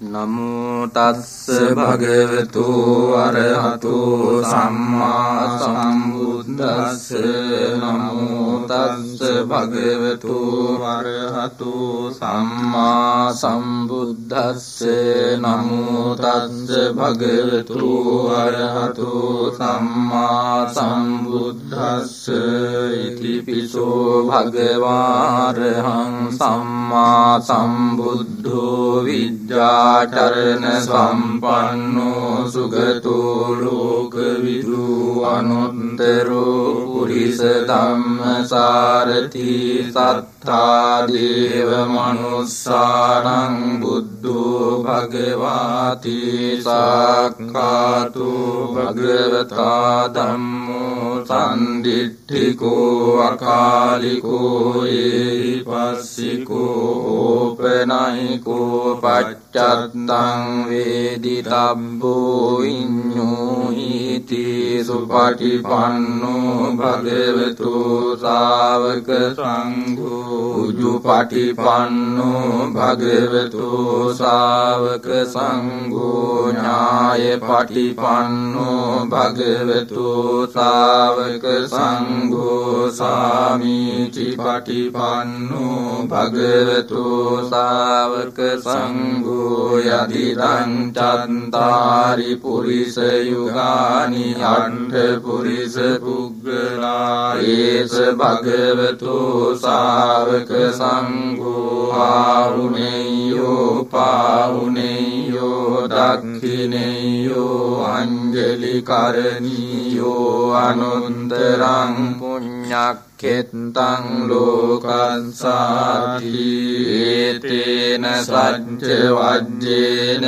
නමුතස්ස භගවතු අරහතු සම්මා සම්බුද්දස්ස නමුතස්ස භගවතු අරහතු සම්මා සම්බුද්දස්ස නමුතස්ස භගවතු අරහතු සම්මා සම්බුද්දස්ස ඉතිපිසෝ භගවාරහං සම්මා සම්බුද්ධෝ විද්‍යා ආචරණ සම්පන්නෝ සුගතෝ ලෝකවිදු අනුත්තරෝ පුරිස ධම්මසාරති සත්තා දේව මනුස්සානං බුද්ධෝ භගවාති සාක්ඛාතු භගවතා ධම්මෝ සම්දිට්ඨිකෝ අකාලිකෝ ඒහි පස්සිකෝ ඕපනයිකෝ පච්චත් තත්තං වේදිතබ්බෝ ඉඤ්ඤෝහිති සුපටිපන්නෝ භගවතු ශාවක සංඝෝ උජුපටිපන්නෝ භගවතු ශාවක සංඝෝ ඥායපටිපන්නෝ භගවතු ශාවක සංඝෝ සාමීචි පටිපන්නෝ භගවතු ශාවක සංඝෝ යදිදං චත්තාරි පුරිස යුගානි අට්ඨ පුරිස පුග්ගලා ඒස භගවතු ශාවක සංඝෝ ආහුනේයෝ පාහුනේයෝ දක්ඛිනේයෝ අංජලි කරණීයෝ අනුන්තරං පුඤ්ඤක් කෙත්තං ලෝකන්සාති ඒතේන සච්ච වජ්ජේන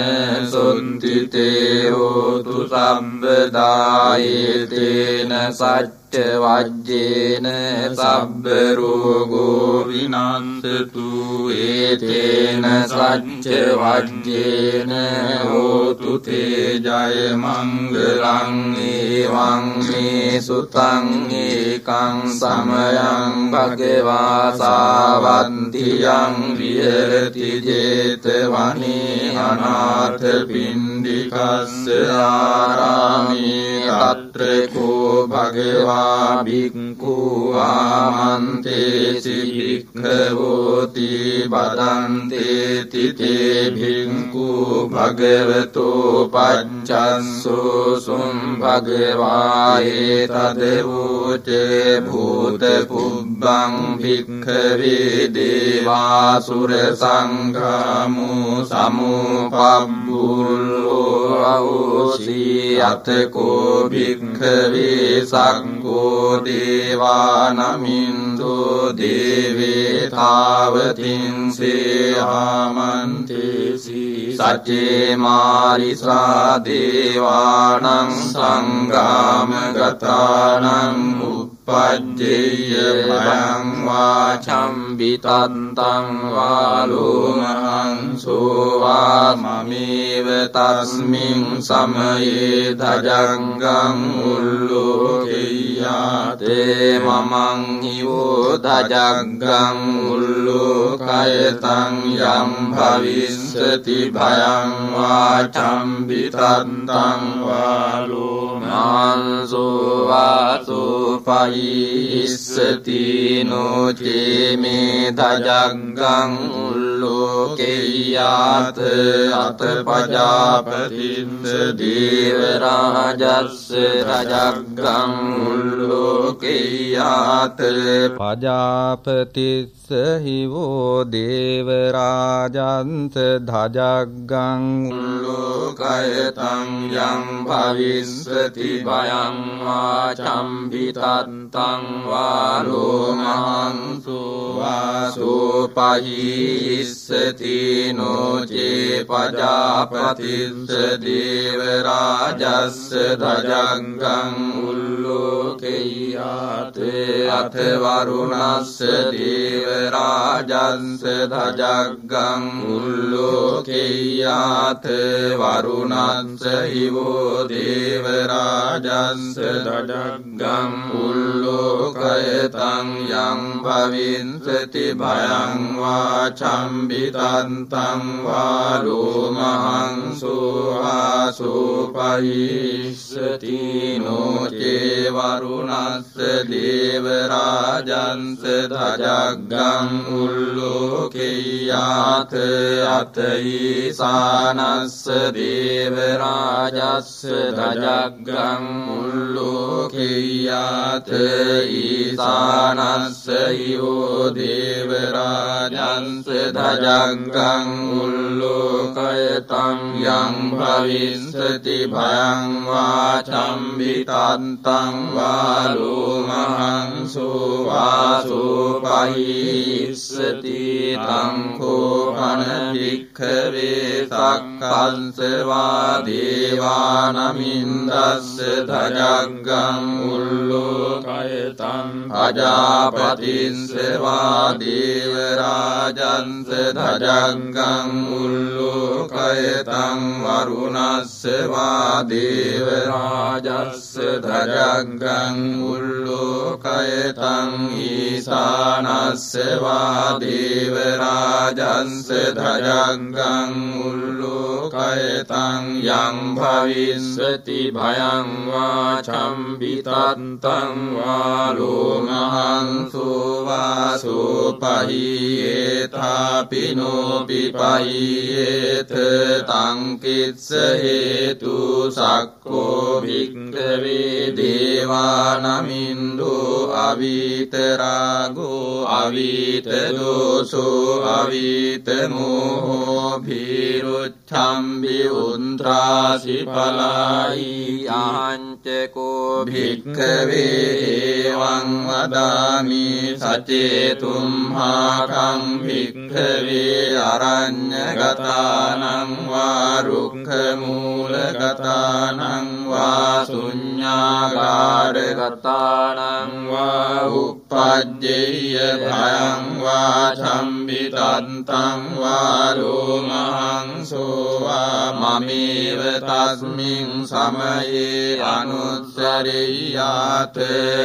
සොන්තිතේ හෝතු සම්බදායේතේන සච්ච වජ්ජේන සබ්බ රෝගෝ විනන්තතු ඒතේන සච්ච වජ්ජේන හෝතු තේ ජය මංගලං ඒවං මේ සුතං ඒකං සමයං භගවා සාවන්තියං විහෙරති 제තවනේ අනාථ පින්ඩිකස්ස ආරාමේ අත්‍රකෝ භගවා భిක්ඛු ආමන්තේසි භික්ඛවෝති බදන්තේ තිතේ භික්ඛු භගවතෝ පච්චස්සෝ සුම් භගවායේ තදවෝචේ භූත පුබ්බං භික්ඛවේ දේවාසුර සංඝාමු සමුපබ්බුල්ලෝ අවසී අතකෝ භික්ඛවේ සක්කෝ දේවානමින්දෝ දේවේ තාවතින්සේ ආමන්තේසි සච්චේ මාරිසා දේවානං සංගාම ගතානං පජ්ජෙය භයං වාචම්බිතත්තං වාලෝමහංසෝ වාමමේව තස්මින් සමයේ දජංගං උල්ලෝකෙය්‍යාතේ මමං හිවෝ දජග්ගං උල්ලෝකයතං යම් භවිස්සති භයං වාචම්බිතත්තං වාලෝමහංසෝ වාසෝ පයි ඉස්සති නොචේමේ දජග්ගං උල්ලෝකෙයාත අත පජාපතින්ද දේවරාජස්ස රජග්ගං උල්ලෝකෙයාත පජාපතිස්ස හිවෝ දේවරාජන්ත ධජග්ගං උල්ලෝකයතං යම් භවිස්සති භයං වාචම්බිතත් තං වාලෝමහන්සු වාසෝපහිස්සති නොචේ පජාපතිස්ස දේවරාජස්ස දජංගං උල්ලෝකෙයාතේ අතවරුණස්ස දේවරාජන්ස දජග්ගං උල්ලෝකෙයාත වරුණන්ස හිවෝ දේවරාජන්ස දජග්ගං උල්ලෝකයතං යං භවින්සති භයං වාචම්බිතන්තං වා ලෝමහංසු ආසුපයිස්සති නෝචේවරුණස්ස දේවරාජන්ස දජග්ගං උල්ලෝකෙයාත අතයිසානස්ස දේවරාජස්ස දජග්ගං උල්ලෝකෙයාත ඊසානස්ස යෝ දේවරාජන්ස දජග්ගං උල්ලෝකයතං යං භවිස්සති භයං වාචම්බිතන්තං වාලෝමහංසෝ වාසෝපයිස්සති තංකෝපන භික්ඛවේ සක්කන්සවා දේවානමින්දස්ස දජග්ගං උල්ලෝකයතං අජාපතින්සවා දේවරාජන්ස දජග්ගං උල්ලෝකයතං වරුණස්සවා දේවරාජස්ස දජග්ගං උල්ලෝකයතං ඊසානස්සවා දේවරාජන්ස දජග්ගං උල්ලෝකයතං යං භවිස්සති භයං වාචම්බිතත්තං වාලෝමහංසෝ වාසෝපහියේතාපිනෝපි පයියේත තංකිත්ස හේතු සක්කෝ භික්කවේ දේවානමින්දෝ අවිතරාගෝ අවිතදෝසෝ අවිතමෝහෝ භීරුච්චම්බි උන්ත්‍රාසි පලායි ආංචකෝ භික්කවේ ඒවං වදාමි සචේතුම් හාකං භික්කවේ අරඤ්ඤගතානං වා රුක්ඛමූලගතානං වා ශුඤ්ඤාගාරගතානං වා උප්පජ්ජේය භයං වා චම්බිතන්තං වා ලෝමහංසෝ වා මමේව තස්මින් සමයේ අනුස්සරෙය්‍යාත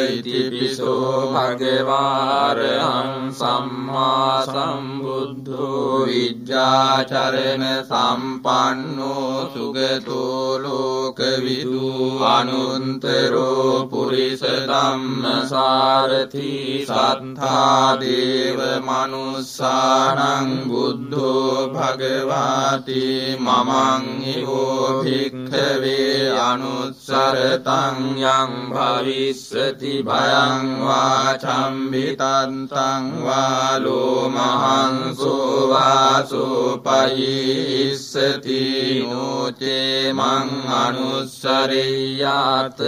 ඉතිපිසෝ භගවාරහං සම්මා සම්බුද්ධෝ විජ්ජාචරණ සම්පන්නෝ සුගතෝ ලෝකවිදු අනුන්තරෝ පුරිස ධම්ම සාරති සත්තා දේව මනුස්සානං බුද්ධෝ භගවාති මමං හිවෝ භික්ඛවේ අනුස්සරතං යං භවිස්සති භයං වාචම්බිතන්තං වාලෝමහංසෝ වාසෝපයිස්සති නෝචේ මං අනුස්සරෙය්‍යාත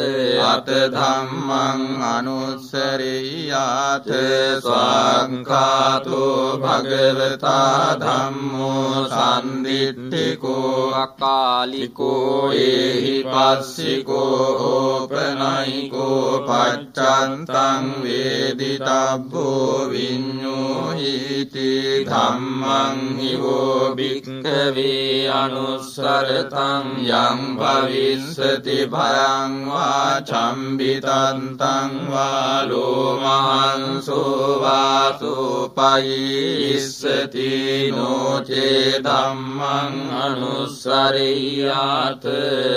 අත ධම්මං අනුස්සරෙය්‍යාත ස්වාංකාතෝ භගවතා ධම්මෝ සන්දිට්ඨිකෝ අකාලිකෝ ඒහි පස්සිකෝ ඕපනයිකෝ පච්චන්තං වේදිතබ්බෝ විඤ්ඤෝහිති ධම්මං හිවෝ භික්ඛවේ අනුස්සරතං යං භවිස්සති භයං වාචම්බිතන්තං වා ලෝමහංසෝ වාසෝපයිස්සති නෝචේ ධම්මං අනුස්සරෙය්‍යාත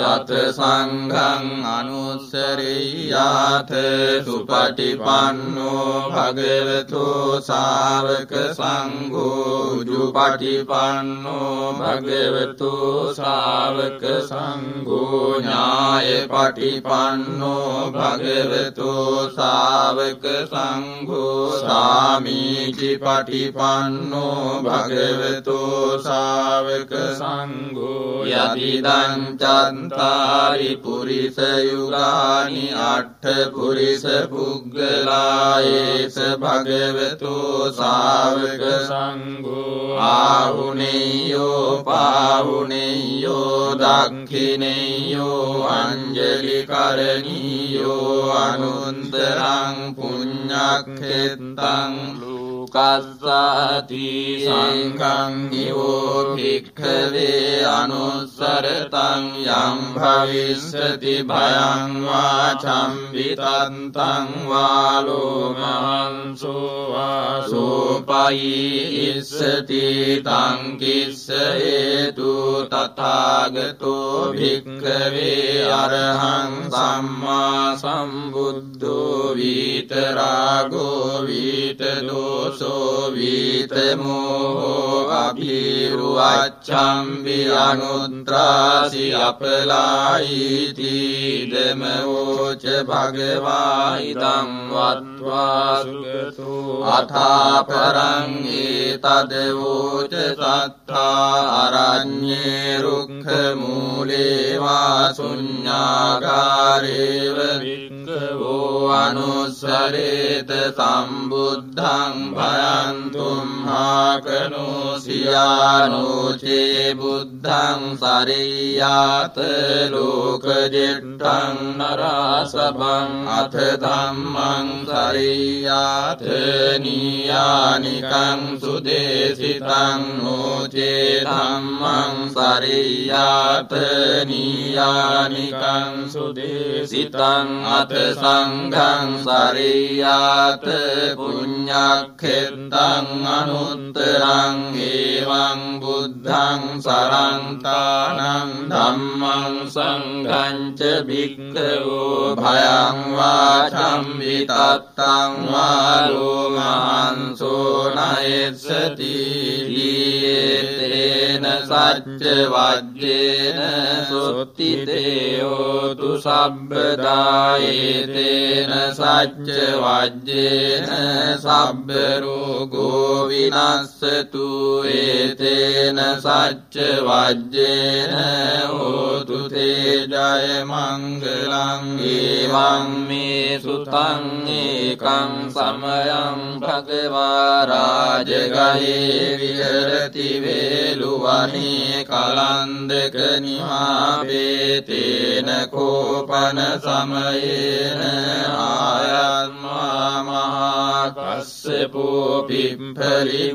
අත සංඝං අනුස්සරෙය්‍යාත සුපටිපන්නෝ භගවතෝ සාවක සංඝෝ උජුපටිපන්නෝ භගවතෝ සාවක සංඝෝ ඥාය පටිපන්නෝ භගවතෝ සාවක සංඝෝ සාමීචි පටිපන්නෝ භගවතෝ සාවක සංඝෝ යතිදං චන්තාරි පුරිස යුගානි අට්ඨ පුරිස පුග්ගලායේස භගවතෝ සාවක සංඝෝ ආහුනේයෝ පාහුනේයෝ දක්ඛිනේයෝ අංජලි කරණීයෝ අනුන්තරං පුඤ්ඤක්ඛෙත්තං පක්කස්සාති සංඝං නිවෝ භික්ඛවේ අනුස්සරතං යම් භවිස්සති භයං වා චම්බිතන්තං වාලෝ මහන්සෝ වාසෝපයි ඉස්සති තං කිස්ස හේතු තථාගතෝ භික්ඛවේ අරහං සම්මා සම්බුද්ධෝ විතරාගෝ විතදෝසෝ විතමෝ අභිරුවච්ඡම්බි අනුත්‍රාසි අපලායිති දමෝච භගවා ඉදං වත්වා සුගතෝ අථාපරං ඒතදවෝච සත්තා අරඤ්ඤේ රුක්ඛ මූලේ වා ශුඤ්ඤාගාරේව වික්ඛවෝ අනුස්සරේත සම්බුද්ධං භයන්තුම් හාකනෝ සියානෝචේ බුද්ධං සරියාත ලෝකජෙට්ටං නරාසබං අත ධම්මං සරියාත නීයානිකං සුදේසිතං නෝචේ ධම්මං සරියාත නීයානිකං සුදේසිතං අත සංඝං සරියාත පුඤ්ඤක්ඛෙත්තං අනුත්තරං ඒවං බුද්ධං සරන්තානං ධම්මං සංඝං ච භික්ඛවෝ භයං වාචම් විතත්තං වාලෝ මහන්සෝ නයස්සති දීයේතේන සච්ච වජ්ජේන සොත්තිතේයෝතු සබ්බදායේතේන සච්ච වජ්ජේන සබ්බරෝගෝ විනස්සතු ඒතේන සච්ච වජ්ජේන හෝතු තේජය මංගලං ඒවං මේ සුතං ඒකං සමයං භගවා රාජගයේ විහරති වේලුවනේ කලන්දක නිමාපේතේන කෝපන සමයේන ආයත්මා මහාකස්සපෝ පිම්පලි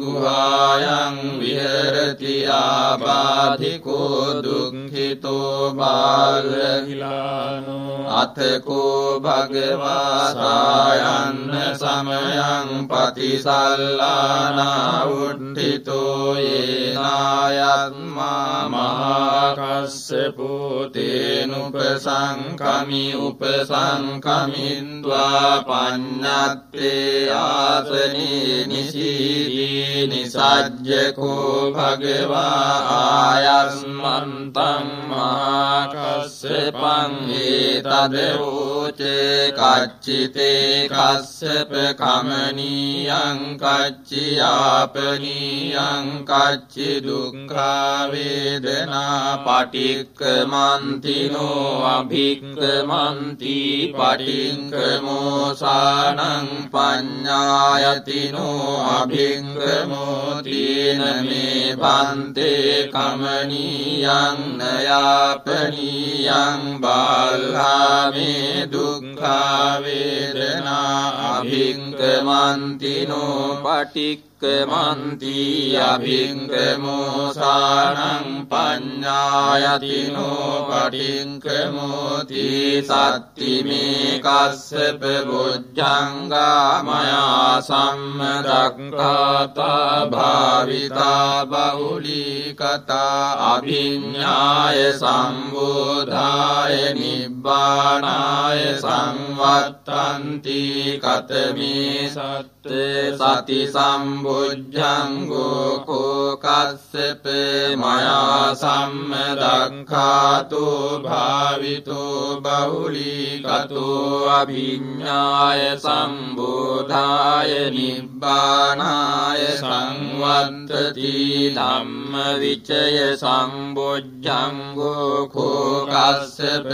ගුහායන් විහරති ආබාධිකෝ දුක්ඛිතෝ බාලහිලානෝ අතකෝ භගවා සායන්න සමයං පතිසල්ලානා උට්ඨිතෝ යේනායත්මා මහාකස්සපෝ තේනුපසංකමි උපසංකමින්ද්වා පඤ්ඤත්තේ ආසනේ නිසීදී නිසජ්ජකෝ භගවා ආයස්මන්තං මහාකස්සපං ඒතදෝචේ කච්චිතේ කස්සප කමනීයං කච්චියාපනීයං කච්චි දුක්ඛා වේදනා පටික්කමන්තිනෝ අභික්කමන්ති පටික්කමෝසානං පඤ්ඤායතිනෝ අභික්කමෝතින මේ පන්තේ කමනීයං නයාපනීයං බාල්හාමේ දුක්ඛා වේදනා අභික්කමන්තිනෝ පටික්ක මන්ති අභිංකමෝසානං පඤ්ඥායතිනෝ පටිංකමෝති සත්තිමේ කස්සප බොජ්ජංගාමයා සම්මදක්කාතා භාවිතා බහුලී කතා අභිඤ්ඥාය සම්බෝධාය නිබ්බානාය සංවත්තන්ති කතමේ සත්ත සති සම්බුද්ධංගෝ කෝකස්සප මයා සම්මදක්ඛාතු භාවිතෝ බහුලීකතෝ අභිඤ්ඤාය සම්බෝධාය නිබ්බානාය සංවත්තති ධම්ම විචය සම්බොජ්ජංගෝ කෝකස්සප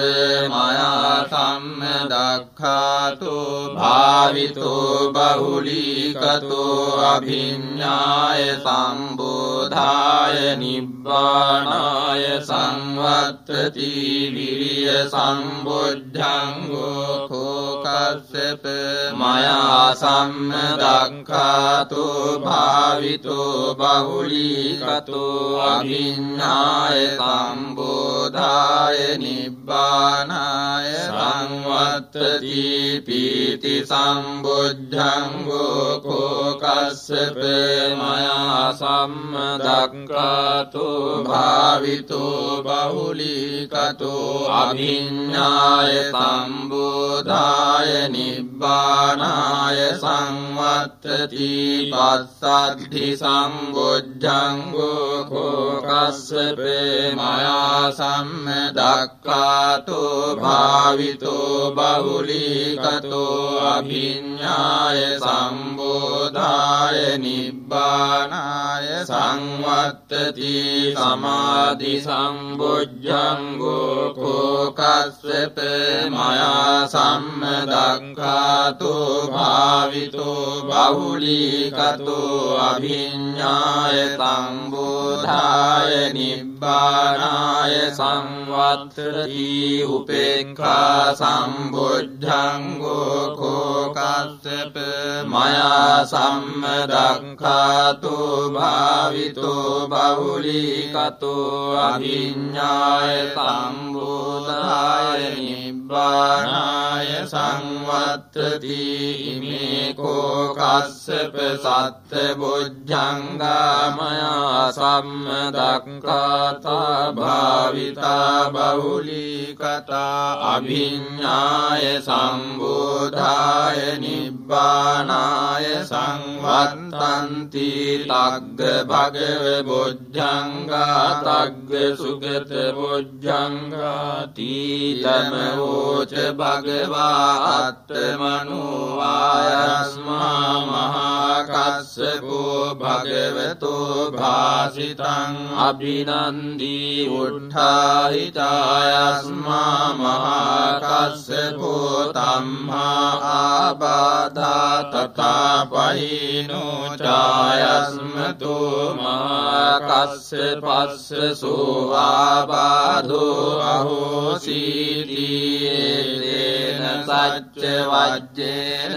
මයා සම්මදක්ඛාතු භාවිතෝ බහුලීකතෝ අභිඤ්ඥාය සම්බෝධාය නිබ්බානාය සංවත්තති විරිය සම්බොද්ධංගෝ කෝක කස්සප මයා සම්මදක්ඛාතු භාවිතු බහුලීකතු අභිඤ්ඤාය සම්බෝධාය නිබ්බානාය සංවත්තති පීති සම්බුද්ධංගෝ කෝකස්සප මයා සම්මදක්ඛාතු භාවිතු බහුලීකතු අභිඤ්ඤාය සම්බෝධාය නිබ්බානාය සංවත්තති පස්සද්ධි සම්බුද්ධංගෝ කෝකස්සප මයා සම්මදක්ඛාතු භාවිතු බහුලීකතු අභිඤ්ඤාය සම්බෝධාය නිබ්බානාය සංවත්තති සමාධි සම්බුද්ධංගෝ කෝකස්සප මයා සම්මදක්ඛාතු භාවිතු බහුලීකතු අභිඤ්ඤාය සම්බෝධාය නිබ්බානාය සංවත්තති උපේක්ඛා සම්බුද්ධංගෝ කෝකස්සප මයා සම්මදක්ඛාතු භාවිතු බහුලීකතු අභිඤ්ඤාය සම්බෝධාය නිබ්බානාය සංවත්තති මේ කෝකස්සප සත්ත බුද්ධංගාමයා සම්මදක්ඛාතා භාවිතා බහුලීකතා අභිඤ්ඤාය සම්බෝධාය නිබ්බානාය සංවත්තන්ති තග්ග භගව බොජ්ජංගා තග්ග සුගත බොජ්ජංගා තීතම වෝච භගවා අත්තමනුවායස්මා මහා කස්සකෝ භගවතෝ භාසිතං අභිනන්දී උට්ඨාහිතායස්මා මහා කස්සකෝ තම්හා ආබාධා තථා පහිනෝ ඡායස්මතෝ මහා කස්ස පස්ස සෝ ආබාධෝ අහෝසීතියේන සච්ච වජ්ජේන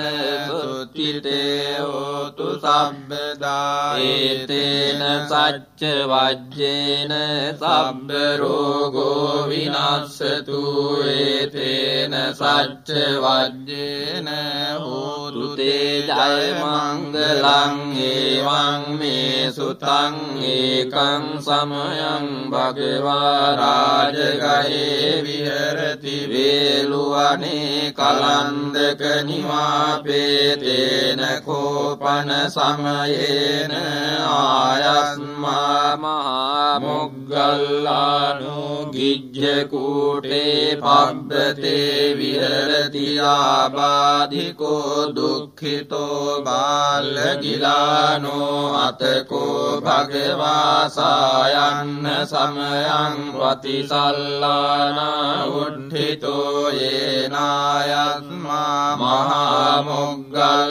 සුත්තිතේ හෝතු සම්බදා ඒතේන සච්ච වජ්ජේන සබ්බ රෝගෝ විනස්සතු ඒතේන සච්ච වජ්ජේන හෝතු තේ ජය මංගලං ඒවං මේ සුතං ඒකං සමයං භගවා රාජගයේ විහෙරති වේලුවනේ කලන්දක නිවාපේතේන කෝපන සමයේන ආයස්මා මහා මොග්ගල්ලානු ගිජ්ජකූටේ පබ්බතේ විහෙරති ආබාධිකෝ දුක්ඛිතෝ බාලගිලානෝ අතකෝ භගවාසායන්න සමයං වතිසල්ලානා උද්ධිතෝ යේනායස්මා මහා මොග්ගල්ලානෝ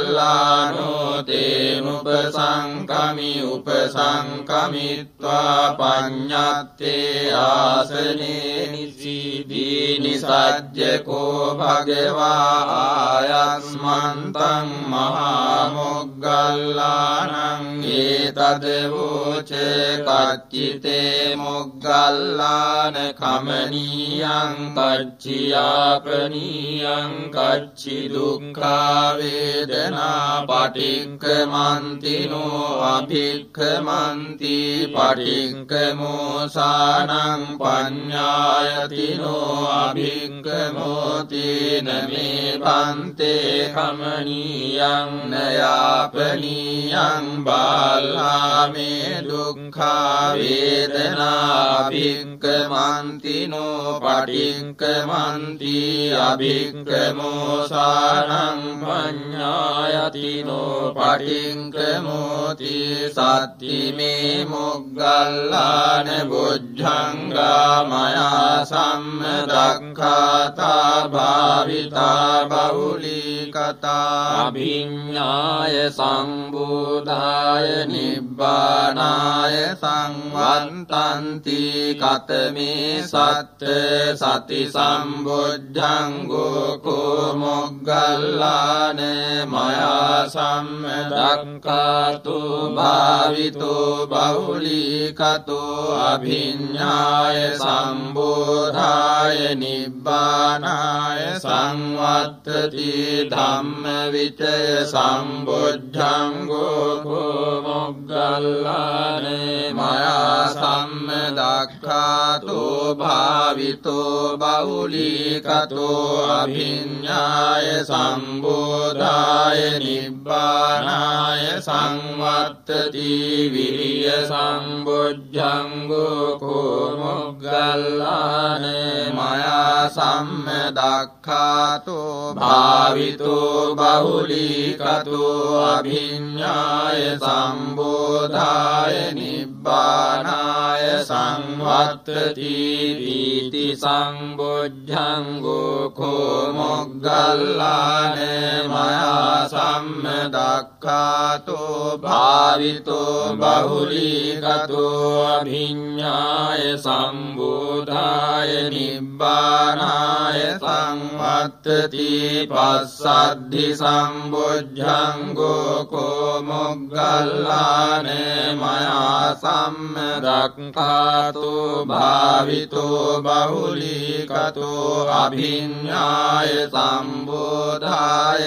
තේනුපසංකමි උපසංකමිත්වා පඤ්ඤත්තේ ආසනේ නිසීදී නිසජ්ජකෝ භගවා ආයස්මන්තං මහා මොග්ගල්ලානං ඒතදවෝච කච්චිතේ මොග්ගල්ලාන කමනීයං කච්චියාපනීයං කච්චි දුක්ඛා වේදනා පටික්කමන්තිනෝ අභික්කමන්ති පටික්කමෝසානං පඤ්ඤායතිනෝ අභික්කමෝතින මේ පන්තේ කමනීයං නයාපනීයං බාලාමේ දුක්ඛා වේදනා භික්කමන්තිනෝ පටික්කමන්ති අභික්කමෝසානං පඤ්ඤායතිනෝ පටික්කමෝති සත්තිමේ මොග්ගල්ලාන බුද්ධංගා මයා සම්මදක්ඛාතා භාවිතා බහුලීකතා අභිඤ්ඤාය සම්බෝධාය නිබ්බ නිබ්බානාය සංවන්තන්ති කතමේ සත්ත සති සම්බුද්ධංගෝකෝ මොග්ගල්ලාන මයා සම්මදක්කාතු භාවිතෝ බහුලිකතෝ අභිඤ්ඥාය සම්බෝධාය නිබ්බානාය සංවත්තති ධම්ම විචය සම්බුද්ධංගෝකෝ මොග්ගල්ලානේ මයා සම්මදක්ඛාතෝ භාවිතෝ බෞලිකතෝ අභිඤ්ඤාය සම්බෝධාය නිබ්බානාය සංවත්තති විරිය සම්බොජ්ජංගෝ කෝ මොග්ගල්ලානේ මයා සම්මදක්ඛාතෝ භාවිතෝ බෞලිකතෝ අභිඤ්ඥාය සම්බෝධාය නිබ්බානාය සංවත්තතිරීති සංබෝජ්ජංගෝකෝ මොග්ගල්ලාන මයා සම්මදක්කාතෝ භාවිතෝ බහුලිකතෝ අභිඤ්ඥාය සම්බෝධාය නිබ්බානාය සංවත්තති පස්සද්ධි සම්බෝජ්ජංගෝකෝ මොග්ගල්ලාන මයා සම්මදක්කාතු භාවිතෝ බහුලිකතෝ අභිඤ්ඥාය සම්බෝධාය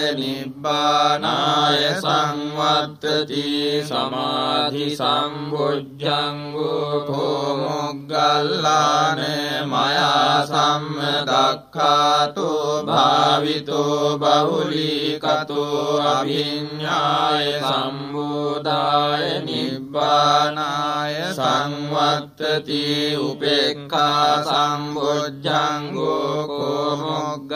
නිබ්බානාය සංවත්තති සමාධි සම්බුද්ධංගෝකෝ මොග්ගල්ලාන මයා සම්මදක්කාතු භාවිතෝ බහුලිකතෝ අභිඤ්ඥාය සම්බෝධාය නිබ්බානාය සංවත්තති උපෙක්ඛා සම්බොජ්ජංගෝකෝ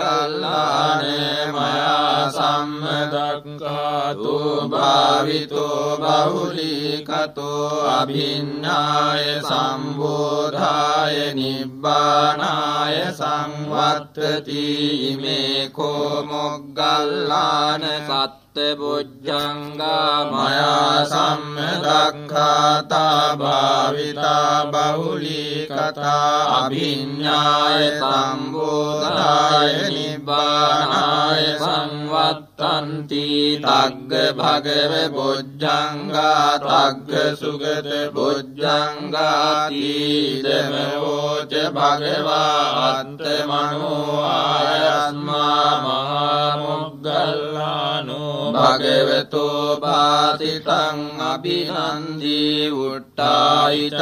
මොග්ගල්ලාන මයා සම්මදක්ඛාතු භාවිතෝ බහුලිකතෝ අභිඤ්ඥාය සම්බෝධාය නිබ්බානාය සංවත්තති ඉමේ කෝ මොග්ගල්ලාන සත් බොජ්ජංගා මයා සම්මදක්ඛාතා භාවිතා බහුලිකතා අභිඤ්ඤාය සම්බෝධාය නිබ්බානාය සංවත්තන්ති තග්ග භගව බොජ්ජංගා තග්ග සුගත බොජ්ජංගාති දමෝච භගවා අන්තමනෝ ආයස්මා මහා මොග්ගල්ලානෝ භගවතෝ පාතිතං අභිනන්දී උට්ටායිතායස්මා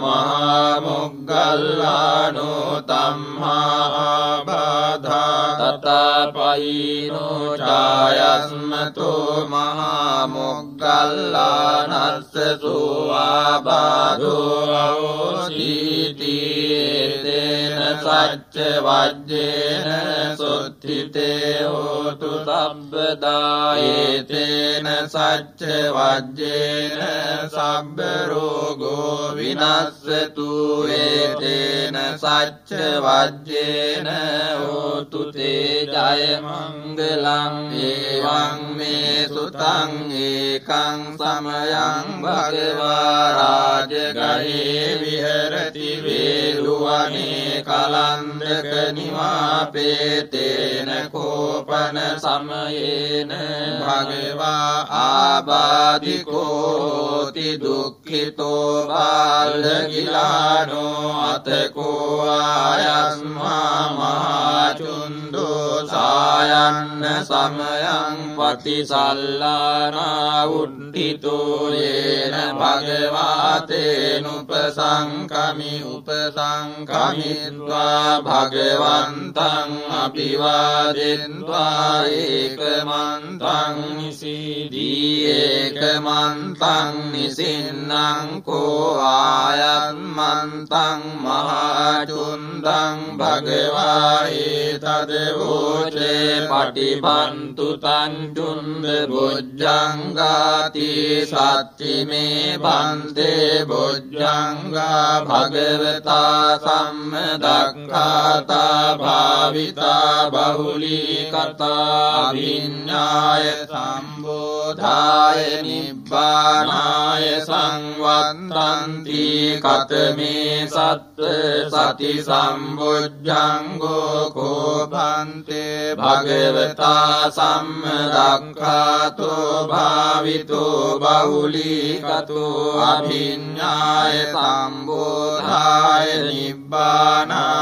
මහා මොග්ගල්ලානෝ තම්හා ආබාධා තතපයිනෝ චායස්මතෝ මහා සච්ච වජ්ජේන සුත්තිතේ හෝතු සබ්බදායේතේන සච්ච වජ්ජේන සබ්බරෝගෝ විනස්සතු ඒතේන සච්ච වජ්ජේන හෝතු තේ ජයමංගලං ඒවං මේ සුතං ඒකං සමයං භගවා රාජගයේ විහරති වේලුවනේ කලන්දක නිවාපේතේන කෝපන සමයේන භගවා ආබාධිකෝති දුක්ඛිතෝ බාලගිලානෝ අතකෝ ආයස්මා මහාචුන්දෝ සායන්න සමයං පතිසල්ලානා උඩ්ඩිතෝ යේන භගවාතේනුපසංකමි උපසංකමිත්වා භගවන්තං අභිවාදෙන්වා ඒකමන්තං නිසිදී ඒකමන්තං නිසින්නං කෝ ආයන්මන්තං මහාචුන්දං භගවායේ තදවෝචේ පටිබන්තු තන්ජුන්ද බොජ්ජංගාති සත්තිමේ බන්දේ බොජ්ජංගා භගවතා සම්මදක්ඛාතා භාවිතා බහුලී කතා විඤ්ඤාය සම්බෝ සම්බෝධාය නිබ්බානාය සංවත්තන්ති කතමේ සත්ව සති සම්බුද්ධංගෝ කෝපන්තේ භගවතා සම්මදක්ඛාතෝ භාවිතෝ බහුලීකතෝ අභිඤ්ඤාය සම්බෝධාය නිබ්බානාය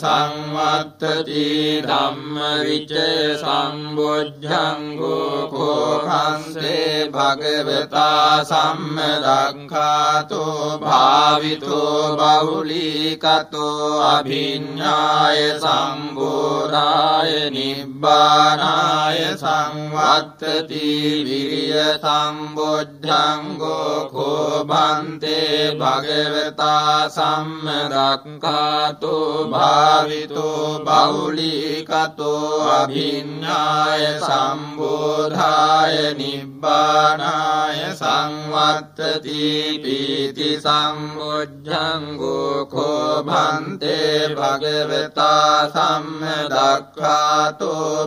සංවත්තති ධම්ම විචය සම්බුද්ධංගෝ කෝපන්තේ භගවතා සම්මදක්ඛාතෝ භාවිතෝ බහුලීකතෝ අභිඤ්ඥාය සම්බෝධාය නිබ්බානාය සංවත්තති විරිය සම්බෝද්ධංගෝ කෝබන්තේ භගවතා සම්මදක්කාතෝ භාවිතෝ බෞලිකතෝ අභිඤ්ඥාය සම්බෝධාය නිබ්බානාය සංවත්තති පීති සම්බෝද්ධංගෝ කෝබන්තේ භගවතා සම්මදක්ඛාතෝ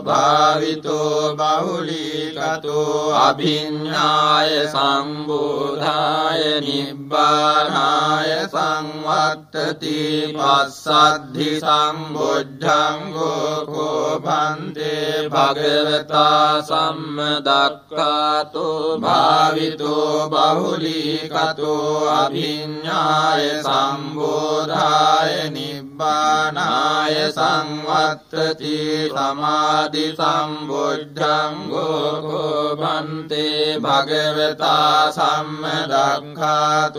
භාවිතෝ බහුලීකතෝ අභිඤ්ඤාය සම්බෝධාය නිබ්බානාය සංවත්තති පස්සද්ධි සම්බුද්ධංගෝ කෝභන්තේ භගවතා සම්මදක්ඛාතෝ භාවිතෝ බහුලීකතෝ අභිඤ්ඤාය සම්බෝධාය නිබ්බානාය සංවත්තති සමාධි සම්බුද්ධංගෝ කෝබන්තේ භගවතා සම්මදක්ඛාතෝ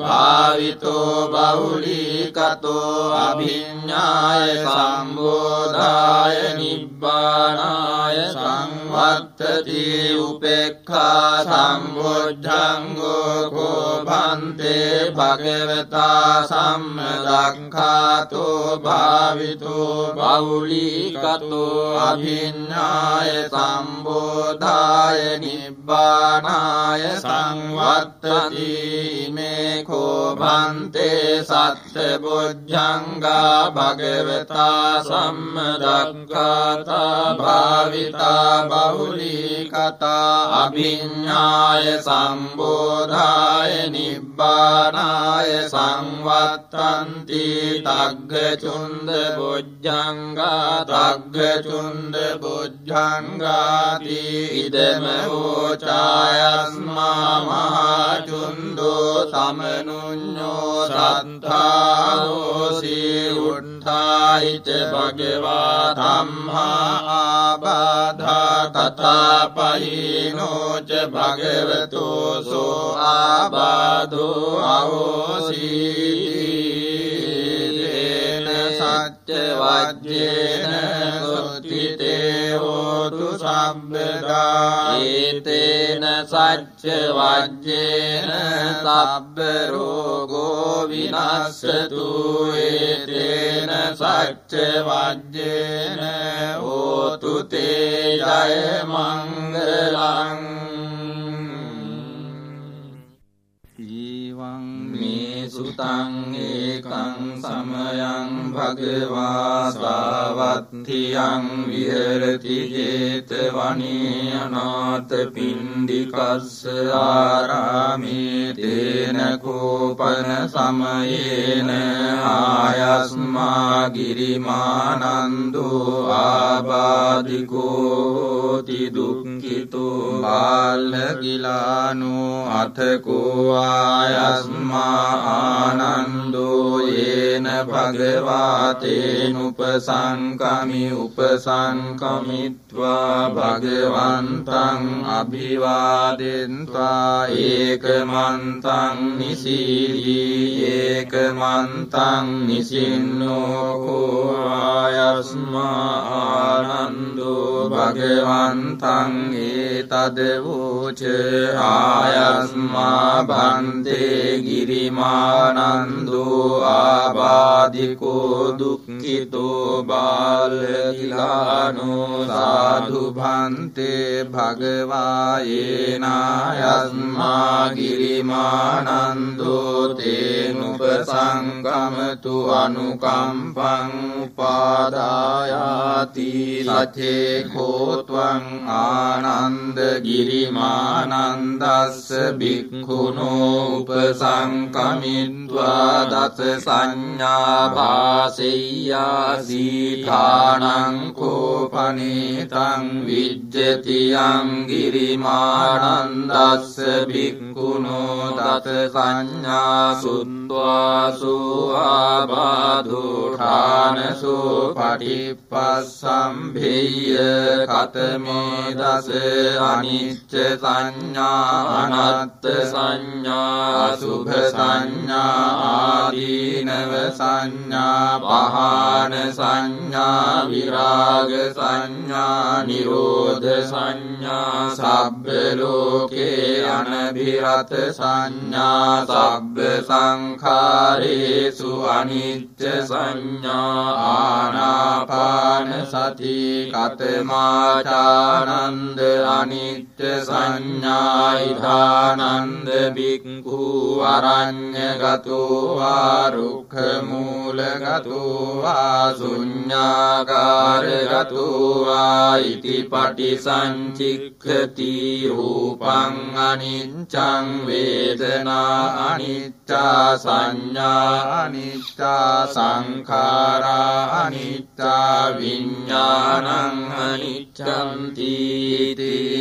භාවිතෝ බහුලීකතෝ අභිඤ්ඤාය සම්බෝධාය නිබ්බානාය සංවත්තති උපේක්ඛා සම්බුද්ධංගෝ කෝබන්තේ භගවතා සම්මදක්ඛාතෝ භාවිතෝ බෞලිකතෝ අභින්නාය සම්බෝධාය නිබ්බානාය සංවත්තති මේ කෝබන්තේ සත්ත බොජ්ජංගා භගවතා සම්මදක්ඛාතා භාවිතා බෞලිකතා අභිඤ්ඤාය සම්බෝධාය නිබ්බානාය සංවත්තන්ති තග්ගචුන්ද බොජ්ජංගා තග්ගචුන්ද බොජ්ජංගාති ඉදම වෝචායස්මා මහාචුන්දෝ සමනුඤ්ඤෝ සත්තාෝසි උට්ඨායිච භගවා ධම්මා ආබාධා තථාපයිනෝච භගවතු සෝ ආබාධෝ අවෝසීතේන සච්ච වජ්ජේන සුත්තිතේ හෝතු සම්බදා ඒතේන සච්ච වජ්ජේන සබ්බ රෝගෝ විනස්සතු ඒතේන සච්ච වජ්ජේන හෝතු තේ ජය මංගලං මේ සුතං ඒකං සමයං භගවා සාවත්තියං විහෙරති ජේතවනේ අනාථ පින්ඩිකස්ස ආරාමේ තේන කෝපන සමයේන ආයස්මා ගිරිමානන්දෝ ආබාධිකෝ ති දුක්ඛිතෝ බාලගිලානෝ අතකෝ ආයස්මා ආනන්දෝ යේන භගවාතේනුපසංකමි උපසංකමිත්වා භගවන්තං අභිවාදෙන්ත්වා ඒකමන්තං නිසීදී ඒකමන්තං නිසින්නෝකෝ ආයස්මා ආනන්දෝ භගවන්තං ඒතදවෝච ආයස්මා භන්තේ ගිරිමානන්දෝ ආබා සාධිකෝ දුක්කිතෝ බාලගිලානෝ සාධුභන්තේ භගවායේනායස්මාගිරිමානන්දෝතේනුපසංගමතු අනුකම්පං උපාදායාති සචේකෝත්වං ආනන්ද ගිරිමානන්දස්ස බික්හුණෝ උපසංකමින්වා දස සංඥා භාසෙයාසීඨානංකෝපනීතං විජ්ජතියං ගිරිමානන්දස්ස බික්කුණෝ දත සංඥා සුත්වාසු ආබාධෝඨානසෝ පටිපස්සම්භෙය්‍ය කතමේ දස අනිච්ච සංඥා අනත්ත සංඥා සුභ සංඥා ආදීනව සංඥා පහන සංඥා විරාග සංඥා නිරෝධ සංඥා සබ්බ ලෝකේ අනභිරත සංඥා සබ්බ සංඛාරේසු අනිච්ච සංඥා ආනාපාන සති කතමාචානන්ද අනිච්ච සංඥායිධානන්ද බික්කු අරඤ්ඤගතෝ වාරුක්ඛමූලගතෝ වා සුඤ්ඤාකාරගතෝ වා ඉති පටිසංචික්ඛති රූපං අනිච්ඡං වේදනා අනිච්චා සංඥා අනිච්චා සංඛාරා අනිච්චා විඤ්ඤාණං අනිච්ඡන්ති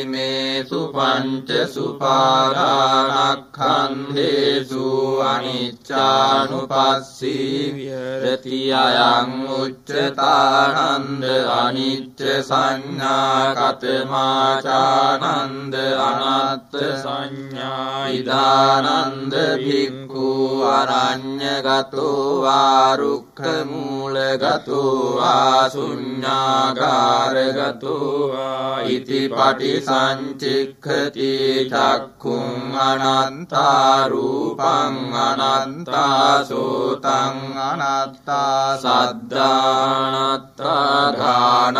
මේ සුපංච සුපාදානක්ඛන්දේසු අනිච්චානුපස්සී විහෙරති අයං උච්චතානන්ද අනිච්ච සංඥා කතමාචානන්ද අනත්ත සංඥා ඉදානන්ද භික්ඛු අරඤ්ඤගතෝ වාරුක්ඛ මූලගතෝ වා ශුඤ්ඤාකාරගතෝ වා ඉති පටිසංචික්ඛති චක්ඛුං අනන්තා රූපං අනන්තා සෝතං අනත්තා සද්ධානත්තා ධානං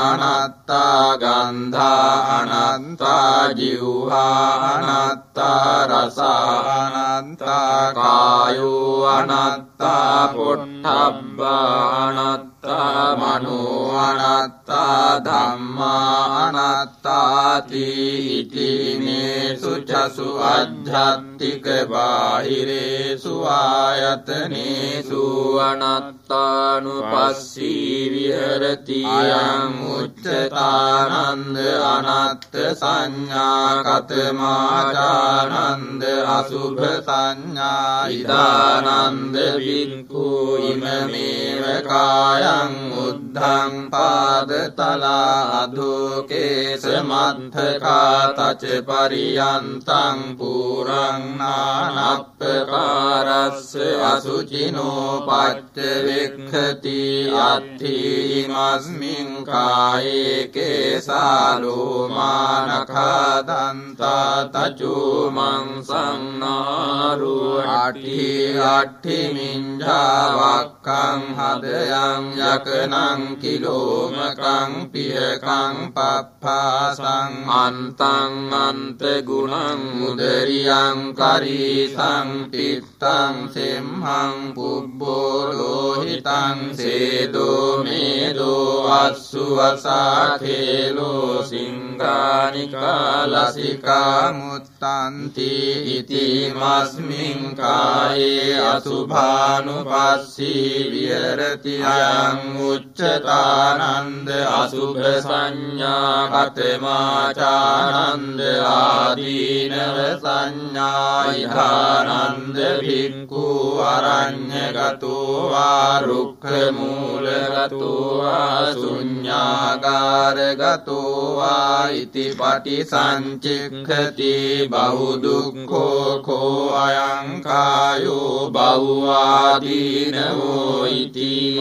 අනත්තා ගන්ධා අනන්තා ජීවහා අනත්තා රසා අනන්තා කායෝ අනත්තා පොට්ටබ්බා අනත්තා මනෝ අනත්තා ධම්මා අනත්තාති ඉතිමේසු චසු අධ්‍යාත්තික බාහිරේසු ආයතනේසු අනත්තානුපස්සී විහෙරති අයං උච්චතානන්ද අනත්ත සංඥා කතමාචානන්ද අසුභ සංඥා ඉදානන්ද බික්ඛු ඉමමේව කායං උද්ධං පාදතලා අධෝකේස මන්ථකා තච පරියන්තං පුරං නානප්පකාරස්ස අසුචිනෝ පච්ච වෙක්ඛති අත්ථීමස්මින් කායේ කේසාලෝ මානඛා දන්තා තචුමං සංනාරු අට්ඨි අට්ඨි මිඤ්ඤාවක්ඛං හදයන් යකනං කිලෝමකං පියකං පප්පාසං අන්තං අන්ත ගුණං උදරියං කරීසං පිත්තං සෙම්හං පුබ්බෝ ලෝහිතං සේදෝ මේදෝ අස්සු වසාඛේලෝ සිංගානිකා ලසිකා මුත්තන්ති ඉතිමස්මින් කායේ අසුභානුපස්සී විහෙරති අයං උච්චතානන්ද අසුභ සංඥා කතමාචානන්ද ආදීනව සංඥායිධානන්ද භික්ඛු අරඤ්ඤගතෝ වා රුක්ඛ මූලගතෝ වා ශුඤ්ඤාකාරගතෝ වා ඉති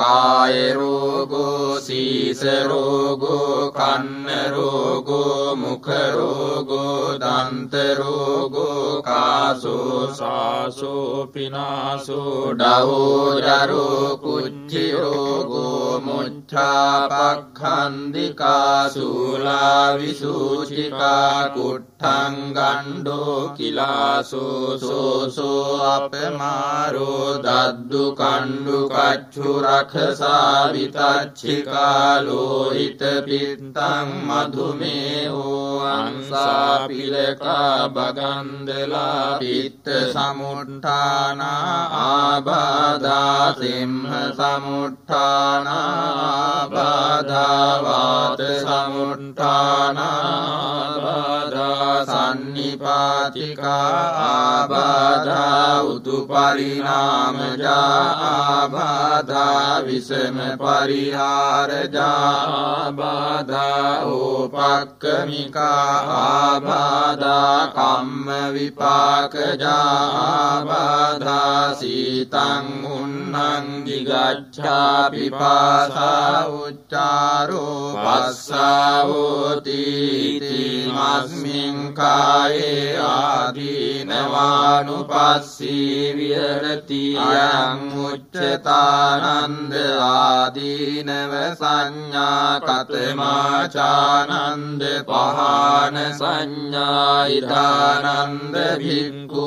සෙය්‍යතිදං චක්කුරෝගෝ සෝතරෝගෝ ගානරෝගෝ ජිව්වාරෝගෝ කායරෝගෝ සීසරෝගෝ කන්නරෝගෝ මුකරෝගෝ දන්තරෝගෝ කාසෝ සාසෝ පිනාසෝ ඩවෝජරෝ කුච්චිරෝගෝ මුච්චාපක්ඛන්දිකා සූලා විසූචිකා කුට්ටං ගණ්ඩෝ කිලාසෝ සෝසෝ අපමාරෝ දද්දු කණ්ඩු කච්චු රඛසා විතච්චිකා ලෝහිත පිත්තං මධුමේහෝ අංසා පිලකා බගන්දලා පිත්ත සමුට්ඨානා ආබාධා සිම්හ සමුට්ඨානා ආබාධා වාත සමුට්ඨානා ආබාධා සන්නිපාතිකා ආබාධා උතු පරිනාමජා ආබාධා විසම පරිහාරජා ආබාධා ඕපක්කමිකා ආබාධා කම්ම විපාකජා ආබාධා සීතං උන්නං දිගච්ඡා පිපාසා උච්චාරෝ පස්සාවෝති මස්මින් කායේ ආදීනවානුපස්සී විහෙරති අයං උච්චතානන්ද ආදීනව සංඥා කතමාචානන්ද පහන සංඥා ඉදානන්ද භික්ඛු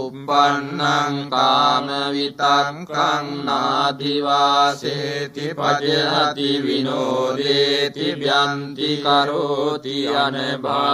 උප්පන්නං කාම විතංකං නාදිවාසේති පජහති විනෝදේති ව්‍යන්ති කරෝති අනභාවං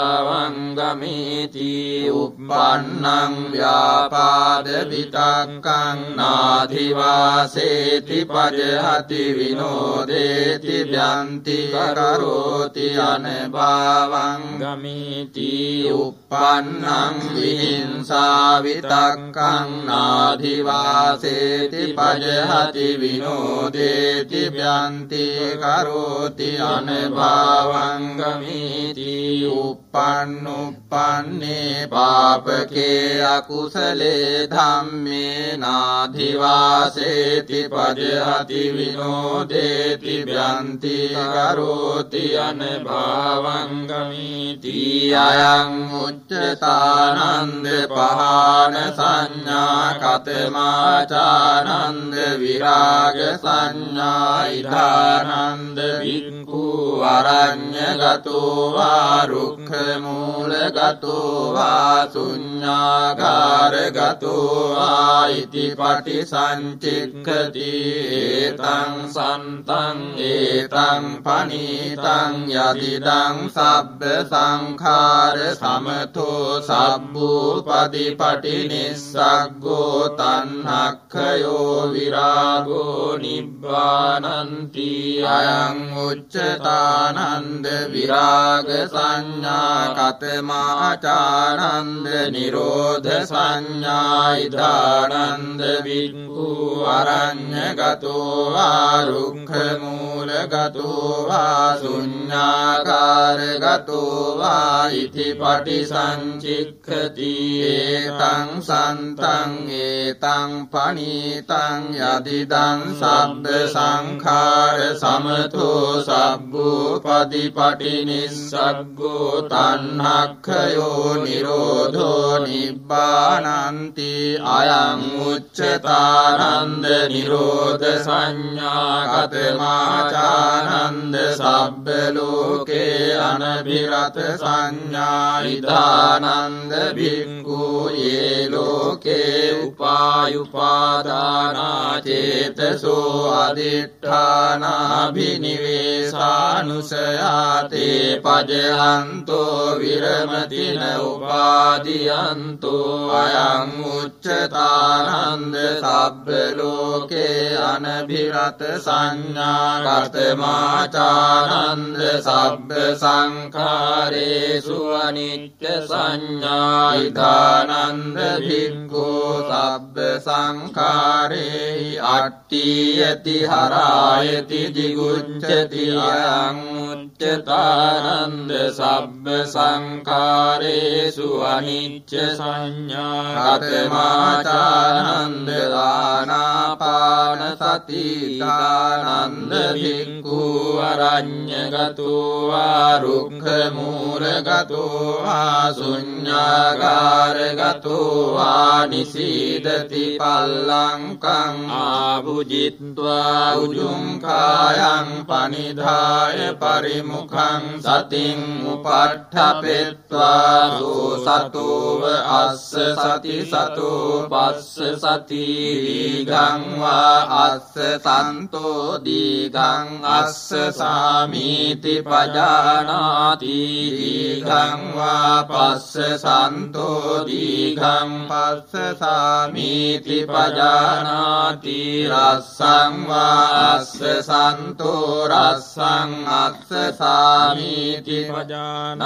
ගමේති උප්පන්නං ව්‍යාපාද විතංකං නාදිවාසේති පජහති විනෝදේති ව්‍යන්ති කරෝති අනභාවං ගමේති උප්පන්නං විහිංසා විතංකං නාදිවාසේති පජහති විනෝදේති ව්‍යන්ති කරෝති අනභාවං ගමේති උප්පන්නුප්පන්නේ පාපකේ අකුසලේ ධම්මේ නාධිවාසේති පජහති විනෝදේති ව්‍යන්ති කරෝති අනභාවං ගමේති අයං උච්චතානන්ද පහන සංඥා කතමාචානන්ද විරාග සංඥා ඉදානන්ද වික්ඛු අරඤ්ඤගතෝ වා රුක්ඛ මූලගතෝ වා ශුඤ්ඤාගාරගතෝ වා ඉති පටිසංචික්ඛති ඒතං සන්තං ඒතං පනීතං යදිදං සබ්බ සංඛාර සමතෝ සබ්බූපදීපටි නිස්සග්ගෝ තණ්හක්ඛයෝ විරාගෝ නිබ්බානන්ති අයං උච්චතානන්ද විරාග සංඥා කතමාචානන්ද නිරෝධ සංඥා ඉදානන්ද වික්ඛු අරඤ්ඤගතෝ වා රුක්ඛ මූලගතෝ වා ශුඤ්ඤාකාරගතෝ වා ඉති පටිසංචික්ඛති ඒතං සන්තං ඒතං පනීතං යදිදං සබ්බ සංඛාර සමතෝ සබ්බූපදීපටි නිස්සග්ගෝ තණ්හක්ඛයෝ නිරෝධෝ නිබ්බානන්ති අයං උච්චතානන්ද නිරෝධ සංඥා කතමාචානන්ද සබ්බ ලෝකේ අනබිරත සංඥා ඉදානන්ද භික්ඛු යේ ලෝකේ උපායුපාදානා චේතසෝ අදිඨානාභිනිවේසානුසයාතේ පජහන්තෝ විරමතින උපාදියන්තෝ අයං උච්චතානන්ද සබ්බ ලෝකේ අනබිරත සංඥා කතමාචානන්ද සබ්බ සංඛාරේසු අනිච්ච සංඥා ඉදානන්ද භික්ඛෝ සබ්බ සංඛාරේ අට්ඨියති හරායති දිගුච්ඡති අයං අනිච්චතානන්ද සබ්බ සංකාරේසු අනිච්ච සංඥා කතමාචානන්ද ආනාපාන සතිදානන්ද භික්ඛු අරඤ්ඤගතෝ ආරුක්ඛ මූලගතෝ ආසුඤ්ඤාගාරගතෝ ආනිසීදති පල්ලංකං ආභුජිත්වා උජුං කායං පනිධාය පරිමුඛං සතින් උපට්ඨපෙත්වා සතෝව අස්ස සති සතෝ පස්ස සති දීගං වා අස්ස සන්තෝ දීගං අස්ස සාමීති පජානාති දීගං වා පස්ස සන්තෝ දීගං පස්ස සාමීති පජානාති රස්සං වා අස්ස සන්තෝ රස්සං අස්ස සාමීති පජානාති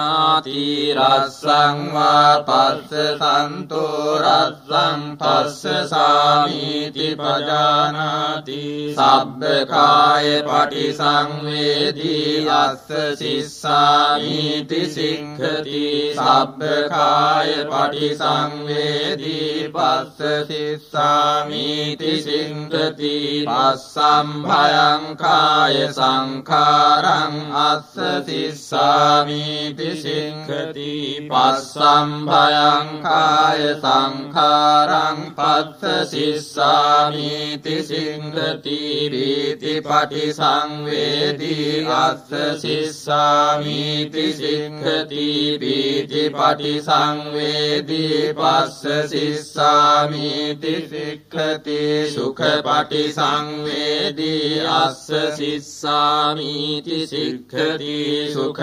රස්සං වා පස්ස සන්තෝ රස්සං පස්ස සාමීති පජානාති සබ්බකාය පටිසංවේදී අස්ස සිස්සාමීති සික්ඛති සබ්බකාය පටිසංවේදී පස්ස සිස්සාමීති සිංහති පස්සම්භයං කාය සංඛාරං අස්ස සිස්සාමීති සිංහති පස්සම්භයං කාය සංඛාරං පස්ස සිස්සාමීති සිංහති රීති පටිසංවේදී අස්ස සිස්සාමීති සිංහති පීති පටිසංවේදී පස්ස සිස්සාමීති සික්ඛති සුඛ පටිසංවේදී අස්ස සිස්සාමීති සික්ඛති සුඛ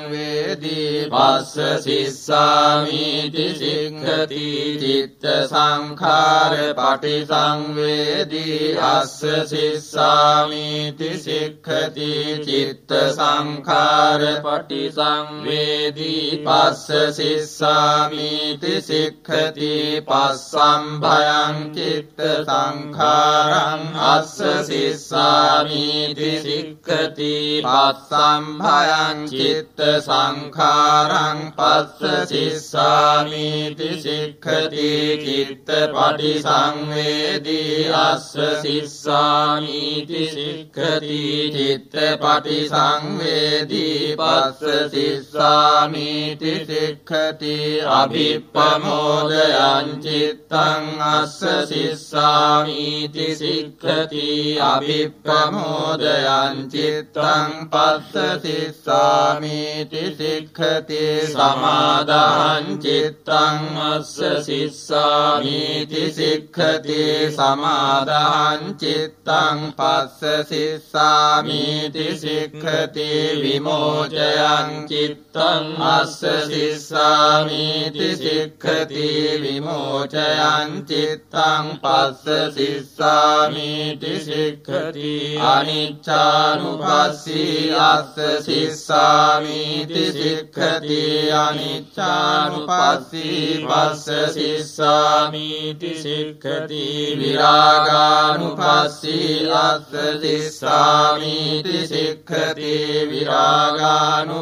පටිසංවේදී පස්ස සිස්සාමීති සික්ඛති චිත්ත සංඛාර පටිසංවේදී අස්ස සිස්සාමීති සික්ඛති චිත්ත සංඛාර පටිසංවේදී පස්ස සිස්සාමීති සික්ඛති පස්සම්භයං චිත්ත සංඛාරං අස්ස සිස්සාමීති සික්ඛති පස්සම්භයං චිත්ත සංඛාරං පස්ස සිස්සාමීති සික්ඛති චිත්ත පටිසංවේදී අස්ස සිස්සාමීති සික්ඛති චිත්ත පටිසංවේදී පස්ස සිස්සාමීති සික්ඛති අභිප්පමෝදයං චිත්තං අස්ස සිස්සාමීති සික්ඛති අභිප්පමෝදයං චිත්තං පස්ස සිස්සාමීති සික්ඛති සමාදාං චිත්තං අස්ස සිස්සාමීති සික්ඛති සමාදාං චිත්තං පස්ස සිස්සාමීති සික්ඛති විමෝචයං චිත්තං අස්ස සිස්සාමීති සික්ඛති විමෝචයං චිත්තං පස්ස සිස්සාමීති සික්ඛති අනිච්ඡානුපස්සී අස්ස සිස්සාමීති සික්ඛති අනිච්ඡානුපස්සී පස්ස සිස්සාමීති සික්ඛති විරාගානුපස්සී අස්ස සිස්සාමීති සික්ඛති විරාගානුපස්සී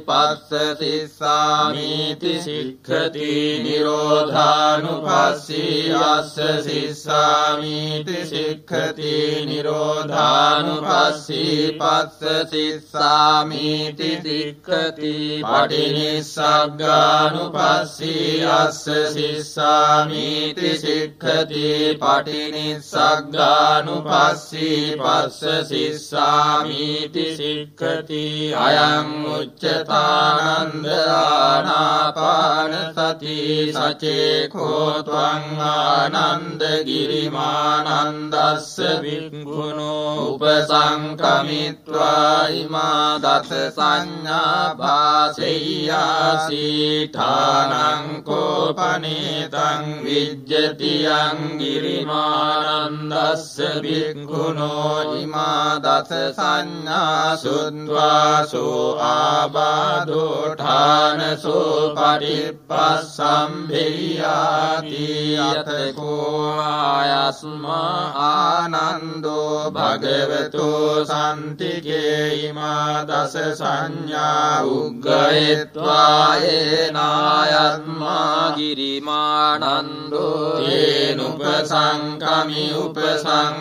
පස්ස සිස්සාමීති සික්ඛති නිරෝධානුපස්සී අස්ස සිස්සාමීති සික්ඛති නිරෝධානුපස්සී පස්ස සිස්සාමීති සික්ඛති පටිනිස්සග්ගානුපස්සී අස්ස සිස්සාමීති සික්ඛති පටිනිස්සග්ගානුපස්සී පස්ස සිස්සාමීති සික්ඛති අයං උච්චතානන්ද ආනාපාන සති සචේකෝ ත්වං ආනන්ද ගිරිමානන්දස්ස වික්ඛුනෝ උපසංකමිත්වා ඉමා දස සංඥා භාසෙය්‍යාසීඨානං කෝපනේතං විජ්ජතියං ගිරිමානන්දස්ස භික්ඛුනෝ ඉමා දස සංඥා සුත්වාසෝ ආබාධෝඨානසෝ පරිප්පස්සම්භියාති යතකෝ ආයස්මා ආනන්දෝ භගවතු සන්තිකේ ඉමා දස සංඥා උග්ගයත්වායේනායත්මා ගිරිමානන්දෝ තේනුපසංකමි උපසංකමින්වා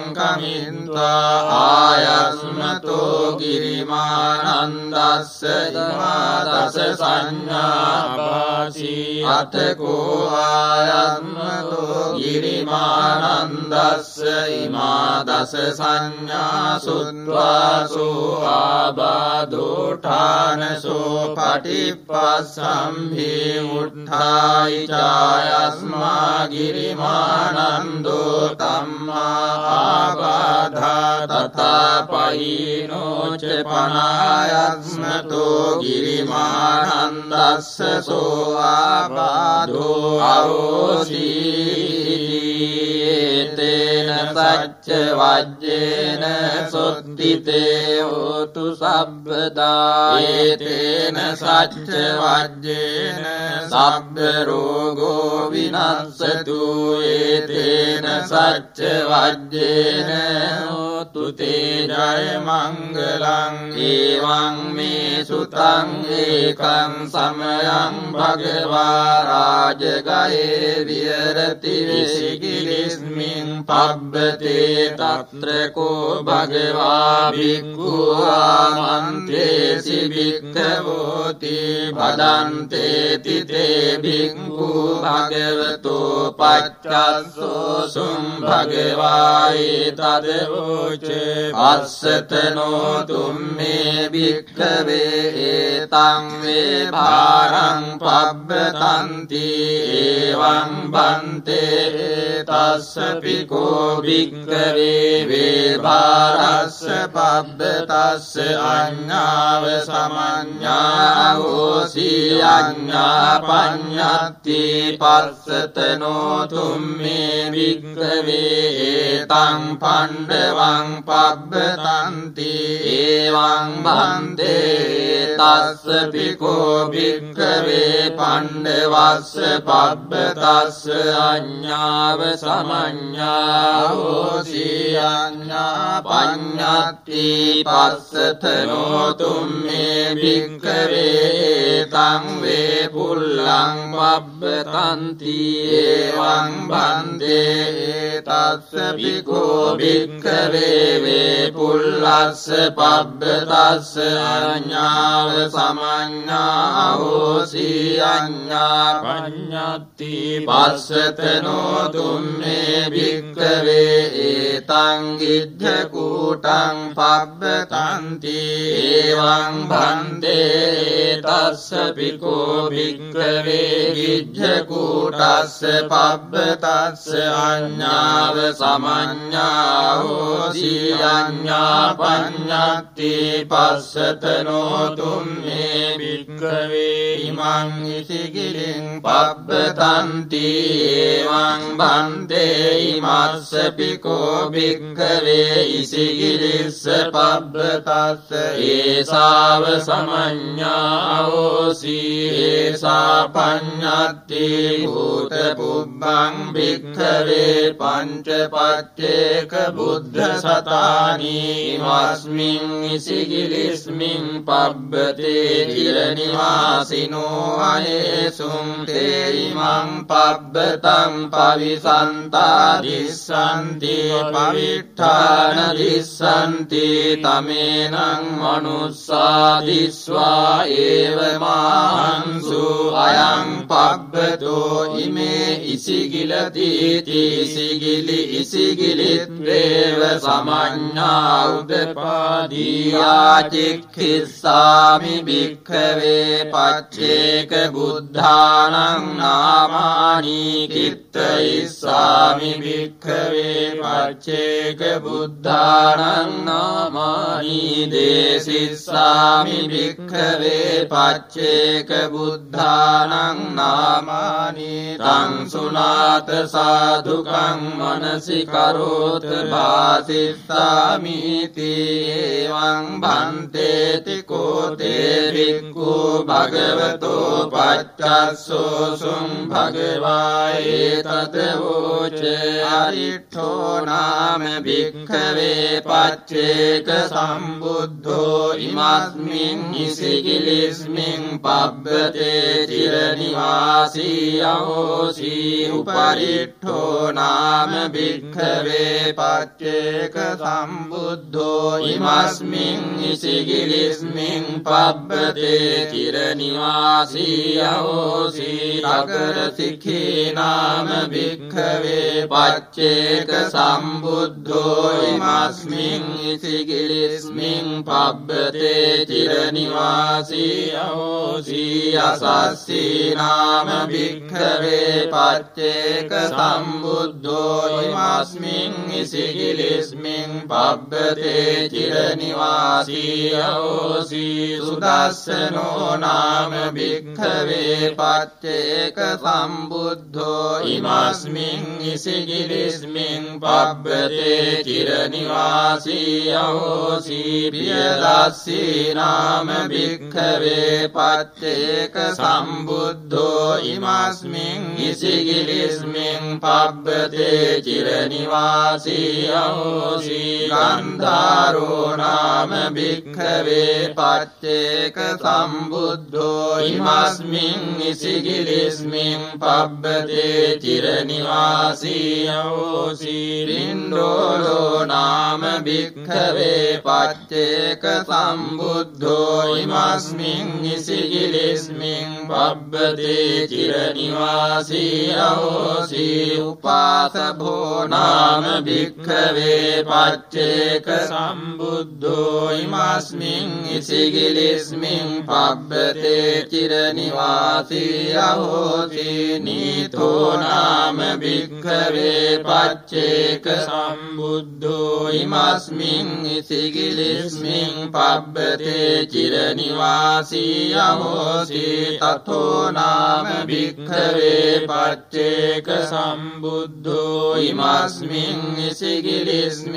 ආයස්මතෝ ගිරිමානන්දස්ස ඉමා දස සංඥාපාසී අතකෝ ආයස්මතෝ ගිරිමානන්දස්ස ඉමා දස සංඥා සුත්වාසෝ ආබාධෝඨානසෝ न सो पठिपसम्भिमुय चायस्म गिरिमानन्दो तमाबाध च पयीनो गिरिमानन्दस्य सो आबाधो අවෝසීතේන සච්ච වජ්ජේන සොත්තිතේ හෝතු සබ්බදායේතේන සච්ච වජ්ජේන සබ්බරෝගෝ විනස්සතු ඒතේන සච්ච වජ්ජේන හෝතු තේජය මංගලං ඒවං මේ සුතං ඒකං සමයං භගවා රාජගයේ විහරති විසිකිලිස්මින් පබ්බතේ තත්‍රකෝ භගවා භික්ඛුවාමන්තේසි භික්ඛවෝති පදන්තේති තේ භික්ඛු භගවතෝ පච්චස්සෝ සුම් භගවායි තදවෝච අස්සතනෝ තුම්මේ භික්ඛවේ ඒතං වේ භාරං පබ්බතන්ති ඒවං බන්තේ තස්ස පිකෝ භික්ඛවේ වේ භාරස්ස පබ්බතස්ස අඤ්ඤාව සමඤ්ඤාවෝසි අඤ්ඤා පඤ්ඤත්ති පස්සතනෝ තුම්මේ භික්ඛවේ ඒතං පණ්ඩවං පබ්බතන්ති ඒවං බන්තේ තස්ස පිකෝ භික්ඛවේ පණ්ඩවස්ස පබ්බතස්ස අඤ්ඤාව සමඤ්ඤාවෝසි අඤ්ඤා පඤ්ඤත්ති පස්සතනෝ තුම්මේ භික්ඛවේ තං වේ පුල්ලං පබ්බතන්ති ඒවං බන්දේ තස්ස පිකෝ භික්ඛවේ වේ පුල්ලස්ස පබ්බතස්ස අඤ්ඤාව සමඤ්ඤාවෝසි අඤ්ඤා පඤ්ඤත්ති පස්සතනෝ තුම්මේ භික්ඛවේ ඒතං ගිද්ධ කූටං පබ්බතන්ති ඒවං භන්දේ තස්ස පිකෝ භික්ඛවේ ගිද්ධ කූටස්ස පබ්බතස්ස අඤ්ඤාව සමඤ්ඤාවෝසි අඤ්ඤා පඤ්ඤත්ති පස්සතනෝ තුම්මේ භික්ඛවේ ඉමං ඉසිකිලින් පබ්බතන්ති ඒවං බන්තේ ඉමස්ස පිකෝ භික්ඛවේ ඉසිකිලිස්ස පබ්බතස්ස ඒසාව සමඤ්ඤාවෝසි ඒසා පඤ්ඤත්ති භූත පුබ්බං භික්ඛවේ පංච පච්චේක බුද්ධ සතානි ඉමස්මින් ඉසිකිලිස්මින් පබ්බතේ කිරනිවාසිනෝ අයේසුම් තේයිමං පබ්බතං පවිසන්තා දිස්සන්ති පවිට්ඨාන දිස්සන්ති තමේනං මනුස්සා දිස්වා ඒවමාන්සු අයං පබ්බතෝ ඉමේ ඉසිගිලතිති ඉසිගිලි ඉසිගිලිත්වේව සමඤ්ඤා උදපාදීයාචික්ඛිස්සාමි භික්ඛවේ පච්චේක බුද්ධානං නාමානි කිත්තයිස්සාමි භික්ඛවේ පච්චේක බුද්ධානං නාමානි දේසිස්සාමි භික්ඛවේ පච්චේක බුද්ධානං නාමානි තං සුනාත සාධුකං මනසි කරෝත භාසි දේසිස්සාමීති එවං භන්තේති කෝතේ භික්ඛු භගවතෝ පච්චස්සෝසුං භගවායේ තත වෝච අරිට්ඨෝ නාම භික්ඛවේ පච්චේක සම්බුද්ධෝ ඉමස්මින් ඉසිගිලිස්මින් පබ්බතේ චිරනිවාසී අහෝසී උපරිට්ඨෝ නාම භික්ඛවේ පච්චේක සම්බුද්ධෝ ඉමස්මින් ඉසිගිලිස්මින් පබ්බතේ චිරනිවාසී අහෝසී රගර සිඛී නාම භික්ඛවේ පච්චේක සම්බුද්ධෝ ඉමස්මින් ඉසිගිලිස්මින් පබ්බතේ චිරනිවාසී අහෝසී අසස්සී නාම භික්ඛවේ පච්චේක සම්බුද්ධෝ ඉමස්මින් ඉසිගිලිස්මින් පබ්බතේ චිරනිවාසී අහෝසී සුදස්සනෝ නාම භික්ඛවේ පච්චේක සම්බුද්ධෝ ඉමස්මින් ඉසිගිලිස්මින් පබ්බතේ චිරනිවාසී අහෝසී පියදස්සී නාම භික්ඛවේ පච්චේක සම්බුද්ධෝ ඉමස්මින් ඉසිගිලිස්මින් පබ්බතේ චිරනිවාසී අහෝසී ගන්ධාරෝ නාම භික්ඛවේ පච්චේක සම්බුද්ධෝ ඉමස්මින් ඉසිගිලිස්මින් පබ්බතේ චිරනිවාසී අහෝසී පින්ඩෝලෝ නාම භික්ඛවේ පච්චේක සම්බුද්ධෝ ඉමස්මින් ඉසිගිලිස්මින් පබ්බතේ චිරනිවාසී අහෝසී උපාසභෝ නාම භික්ඛවේ පච්චේක සම්බුද්ධෝ ඉමස්මින් ඉසිගිලිස්මින් පබ්බතේ චිරනිවාසී අහෝසී නීතෝ නාම භික්ඛවේ පච්චේක සම්බුද්ධෝ ඉමස්මින් ඉසිගිලිස්මින් පබ්බතේ චිරනිවාසී අහෝසී තතෝ නාම භික්ඛවේ පච්චේක සම්බුද්ධෝ ඉමස්මින් ඉසිගිලිස්මින්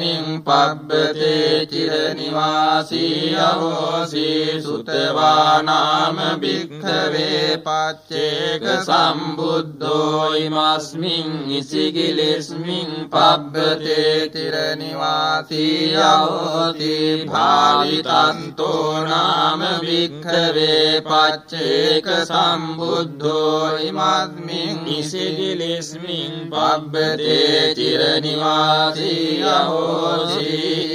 පබ්බතේ චිරනිවාසී අහෝසී සුතවා නාම භික්ඛවේ පච්චේක සම්බුද්ධෝ ඉමස්මින් ඉසිගිලිස්මින් පබ්බතේ චිරනිවාසී අහෝසී භාවිතන්තෝ නාම භික්ඛවේ පච්චේක සම්බුද්ධෝ ඉමස්මින් ඉසිගිලිස්මින් පබ්බතේ චිරනිවාසී අහෝසී සත්ත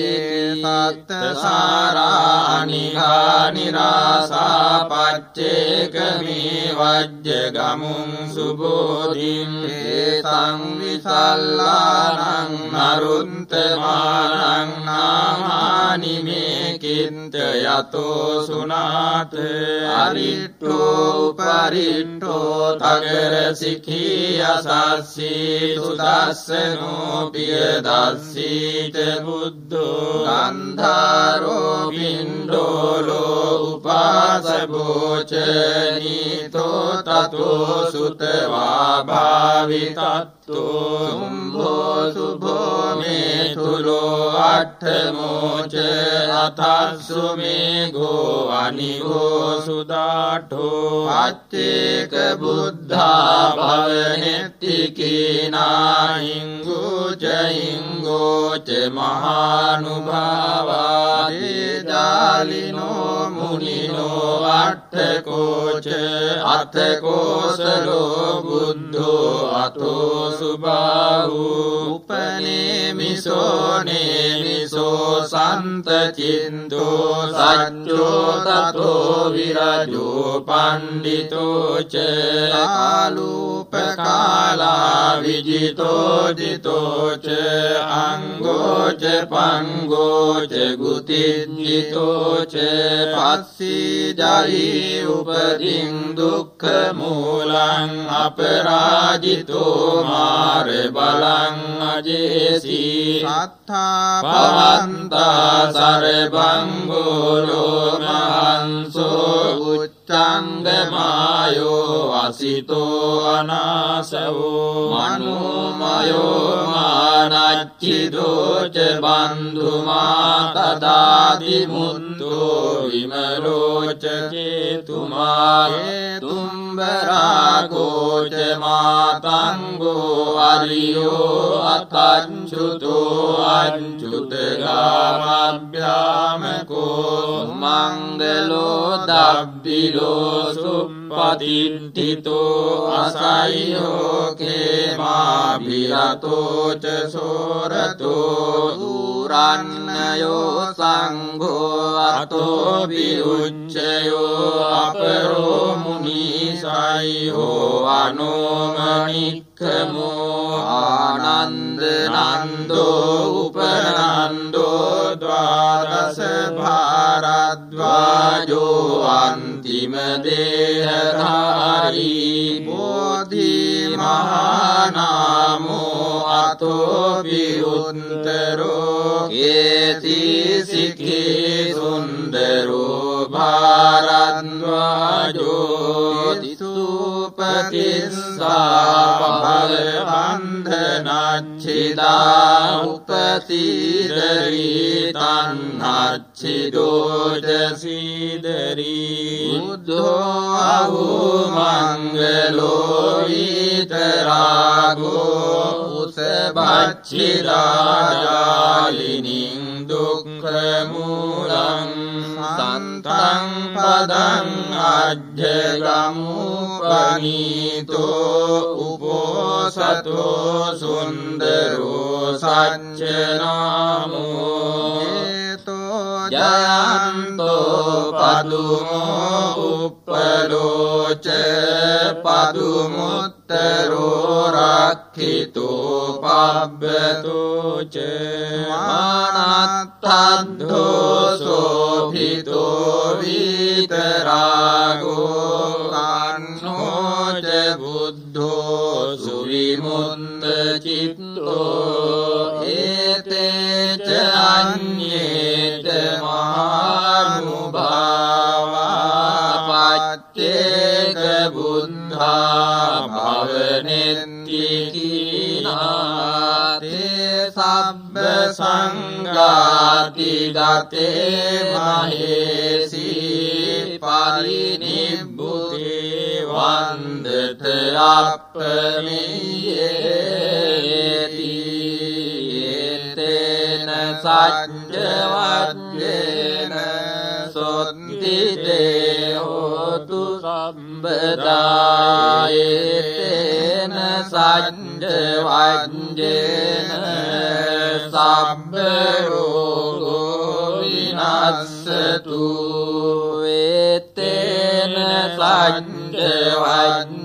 සාරානිඝා නිරාසා පච්චේක මේ වජ්‍ය ගමුං සුබෝධින් ඒතං විසල්ලානං නරුන්තමානං නාමානි මේ කින්ත යතෝ සුනාත අරිට්ඨෝ පරිට්ඨෝ තගර සිඛී අසස්සී සුදස්සනෝ පිය දස්සීත බුද්ධෝ ගන්ධාරෝ පින්ඩෝලෝ උපාසභෝච නීතෝ තතෝ සුතවා භාවිතත් තුම්භෝ සුභෝ මේ තුලෝ අට්ඨමෝච අතස්සු මේ ගෝ අනිගෝ සුදාඨෝ අච්චේක බුද්ධා භවනෙත්තිකීනාහිංගුච හිංගෝච මහානුභාවා දේජාලිනෝ මුනිනෝ අට්ඨකෝච අතකෝසලෝ බුද්ධෝ අතෝ සුබාහු උපනේමිසෝ නේමිසෝ සන්තචින්තෝ සච්චෝ තතෝ විරජෝ පණ්ඩිතෝච කාලූපකාලා විජිතෝ ජිතෝච අංගෝච පංගෝච ගුතිජිතෝච පස්සී ජයි උපදින් දුක්ඛ මූලං අපරාජිතෝ මාර බලං අජේසී. සත්තා පවන්තා සරබංගෝ ලෝමහන්සෝ උච්ච චංගමායෝ අසිතෝ අනාසවෝ මනුමයෝ මානච්චිදෝච බන්ධුමා තදාදිමුන්තෝ විමලෝච චේතුමාගේ තුම්බරාගෝච මාතංගෝ අරියෝ අතංචුතෝ අංචුතගාමභ්‍යාමකෝ මංගලෝ දබ්බිලෝ සුප්පතිට්ඨිතෝ අසයියෝකේමාභිරතෝච සෝරතෝ දුරන්නයෝ සංඝෝ අතෝ විඋච්චයෝ අපරෝ මුනිසයෝ අනෝමනික්කමෝ ආනන්ද නන්දෝ උපනන්දෝ ද්වාදස භාරද්වාජෝ අන්තිම දේහධාරී බෝධි මහානාමෝ අතෝ විඋත්තරෝ කේති සිකේ සුන්දරෝ භාරද්වාජෝ තිසුපතිස්සා පබලබන්ධනච්චිදා උපතිදරී තන්නච්චිදෝජසීදරී බුද්ධෝ අහු මංගලෝ විතරාගෝ උසබච්චිරාජාලිනින් දුක්ඛමූලං සන්තං පදං අජ්ජගමුපනීතෝ උපෝසතෝ සුන්දරෝ සච්චනාමෝ ජයන්තෝ පදුමෝ උප්පලෝච පදුමුත්තරෝ රක්ඛිතෝ පබ්බතෝච මානත්තද්ධෝ සෝභිතෝ විතරාගෝ කන්නෝච බුද්ධෝ සුවිමුත්ත චිත්තෝ සබ්බ සංඝාති ගතේ මහේසී පරිනිබ්බුතේ වන්දත අප්පමියේති ඒතේන සච්චවද්දේන සොත්ති දේහෝතු සම්බදායේතේන සච්චවද්දේන සබ්බ රෝගෝ විනස්සතු වේතේන සච්චවද්දේන